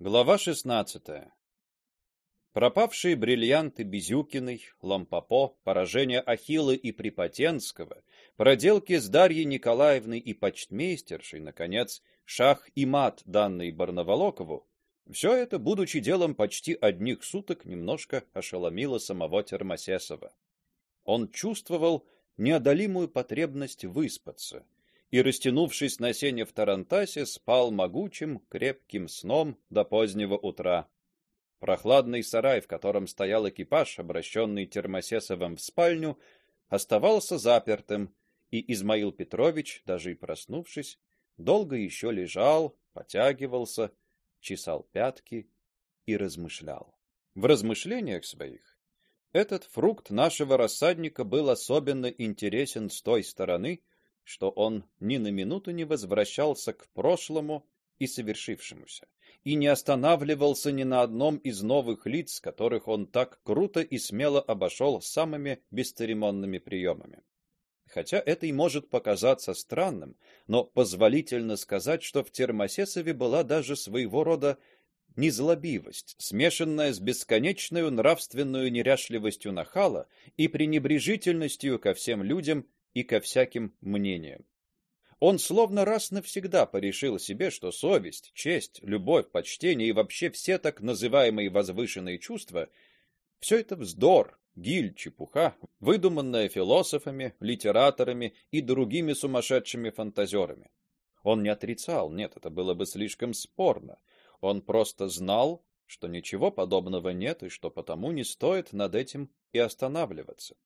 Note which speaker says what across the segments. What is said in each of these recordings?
Speaker 1: Глава 16. Пропавшие бриллианты Безюкиной, Лампопо, поражение Ахилла и Припотенского, проделки с Дарьей Николаевной и почтмейстершей, наконец, шах и мат, данный Барнаволокову, все это, будучи делом почти одних суток, немножко ошеломило самого Термосесова. Он чувствовал неодолимую потребность выспаться и, растянувшись на сене в тарантасе, спал могучим, крепким сном до позднего утра. Прохладный сарай, в котором стоял экипаж, обращенный Термосесовым в спальню, оставался запертым, и Измаил Петрович, даже и проснувшись, долго еще лежал, потягивался, чесал пятки и размышлял. В размышлениях своих этот фрукт нашего рассадника был особенно интересен с той стороны, что он ни на минуту не возвращался к прошлому и совершившемуся, и не останавливался ни на одном из новых лиц, которых он так круто и смело обошел самыми бесцеремонными приемами. Хотя это и может показаться странным, но позволительно сказать, что в Термосесове была даже своего рода незлобивость, смешанная с бесконечной нравственной неряшливостью нахала и пренебрежительностью ко всем людям и ко всяким мнениям. Он словно раз навсегда порешил себе, что совесть, честь, любовь, почтение и вообще все так называемые возвышенные чувства все это вздор, гиль, чепуха, выдуманная философами, литераторами и другими сумасшедшими фантазерами. Он не отрицал, нет, это было бы слишком спорно. Он просто знал, что ничего подобного нет и что потому не стоит над этим и останавливаться.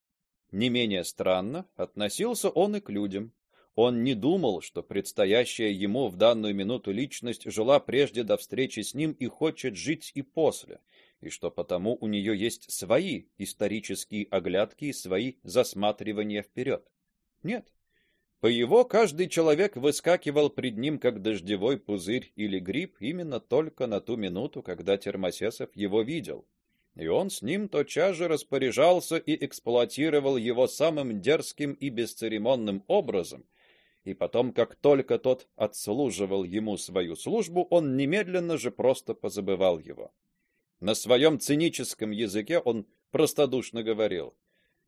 Speaker 1: Не менее странно относился он и к людям. Он не думал, что предстоящая ему в данную минуту личность жила прежде до встречи с ним и хочет жить и после, и что потому у нее есть свои исторические оглядки и свои засматривания вперед. Нет. По его каждый человек выскакивал пред ним как дождевой пузырь или гриб именно только на ту минуту, когда Термосесов его видел и он с ним тотчас же распоряжался и эксплуатировал его самым дерзким и бесцеремонным образом. И потом, как только тот отслуживал ему свою службу, он немедленно же просто позабывал его. На своем циническом языке он простодушно говорил: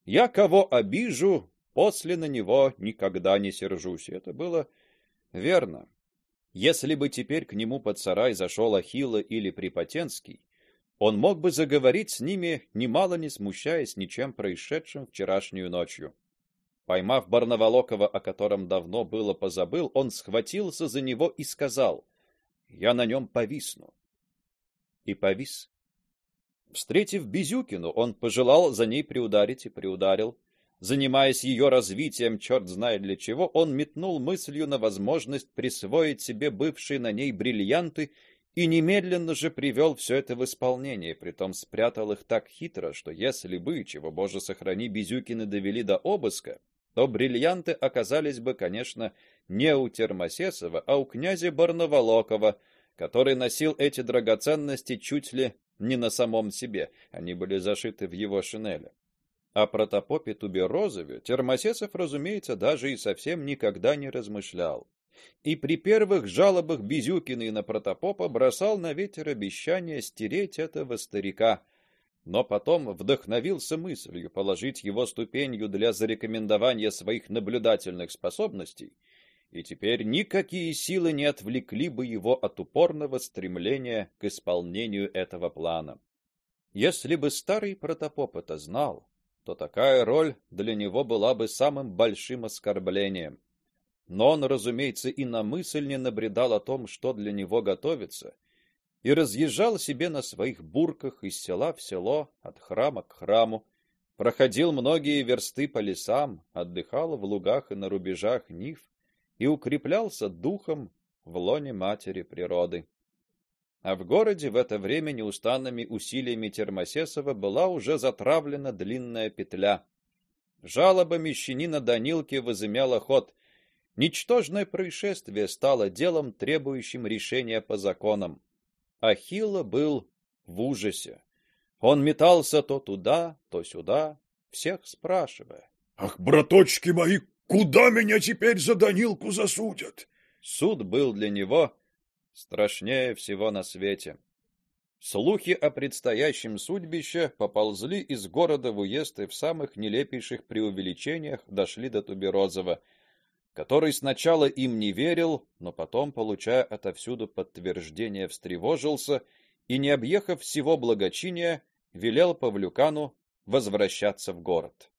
Speaker 1: "Я кого обижу, после на него никогда не сержусь". Это было верно. Если бы теперь к нему под сарай зашел Ахилла или Припотенский, он мог бы заговорить с ними, немало не смущаясь ничем происшедшим вчерашнюю ночью. Поймав Барнаволокова, о котором давно было позабыл, он схватился за него и сказал: "Я на нем повисну". И повис. Встретив Безюкину, он пожелал за ней приударить и приударил. Занимаясь ее развитием, черт знает для чего, он метнул мыслью на возможность присвоить себе бывшие на ней бриллианты и немедленно же привел все это в исполнение, притом спрятал их так хитро, что если бы, чего Боже сохрани, Безюкины довели до обыска, то бриллианты оказались бы, конечно, не у Термосесова, а у князя Барнаволокова, который носил эти драгоценности чуть ли не на самом себе, они были зашиты в его шинели. О протопопе Туберозове Термосесов, разумеется, даже и совсем никогда не размышлял и при первых жалобах Безюкиной на протопопа бросал на ветер обещание стереть этого старика, но потом вдохновился мыслью положить его ступенью для зарекомендования своих наблюдательных способностей, и теперь никакие силы не отвлекли бы его от упорного стремления к исполнению этого плана. Если бы старый протопоп это знал, то такая роль для него была бы самым большим оскорблением. Но он, разумеется, и на мысль не набредал о том, что для него готовится, и разъезжал себе на своих бурках из села в село, от храма к храму, проходил многие версты по лесам, отдыхал в лугах и на рубежах нив и укреплялся духом в лоне матери природы. А в городе в это время неустанными усилиями Термосесова была уже затравлена длинная петля. Жалоба мещанина Данилки возымела ход, Ничтожное происшествие стало делом, требующим решения по законам. Ахилла был в ужасе. Он метался то туда, то сюда, всех спрашивая:
Speaker 2: "Ах, браточки мои, куда меня теперь за Данилку засудят?"
Speaker 1: Суд был для него страшнее всего на свете. Слухи о предстоящем судьбище поползли из города в уезд и в самых нелепейших преувеличениях дошли до Туберозова, который сначала им не верил, но потом, получая отовсюду подтверждение, встревожился и, не объехав всего благочиния, велел Павлюкану возвращаться в город.